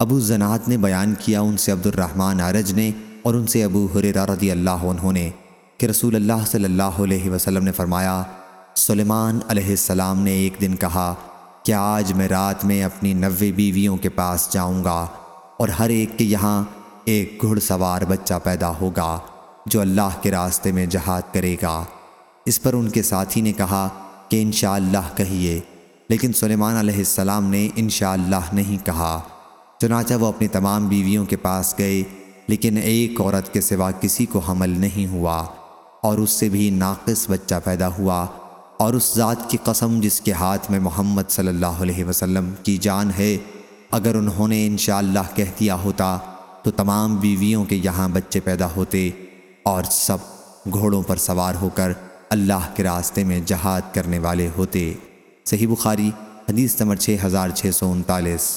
ابو زنات نے بیان کیا ان سے عبد الرحمن عرج نے اور ان سے ابو حریرہ رضی اللہ عنہ نے کہ رسول اللہ صلی اللہ علیہ وسلم نے فرمایا، سلیمان علیہ السلام نے ایک دن کہا کہ آج میں رات میں اپنی نوے بیویوں کے پاس جاؤں گا اور ہر ایک کے یہاں ایک گھڑ سوار بچہ پیدا ہوگا جو اللہ کے راستے میں جہاد کرے گا؟ اس پر ان کے ساتھی نے کہا کہ انشاءاللہ کہیے، لیکن سلیمان علیہ السلام نے انشاءاللہ نہیں کہا۔ چنانچہ وہ اپنی تمام بیویوں کے پاس گئے، لیکن ایک عورت کے سوا کسی کو حمل نہیں ہوا، اور اس سے بھی ناقص بچہ پیدا ہوا، اور اس ذات کی قسم جس کے ہاتھ میں محمد صلی اللہ علیہ وسلم کی جان ہے، اگر انہوں نے انشاءاللہ کہہ دیا ہوتا تو تمام بیویوں کے یہاں بچے پیدا ہوتے اور سب گھوڑوں پر سوار ہو کر اللہ کے راستے میں جہاد کرنے والے ہوتے۔ صحیح بخاری، حدیث نمبر 6639